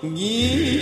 你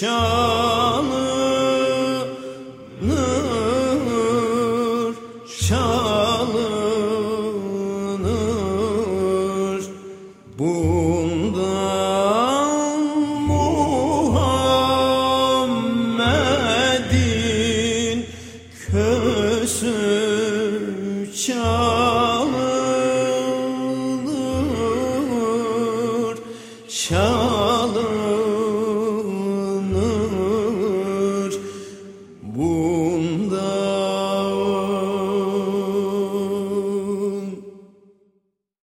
çalınır, çalınır Bundan Muhammed'in kösü çalınır,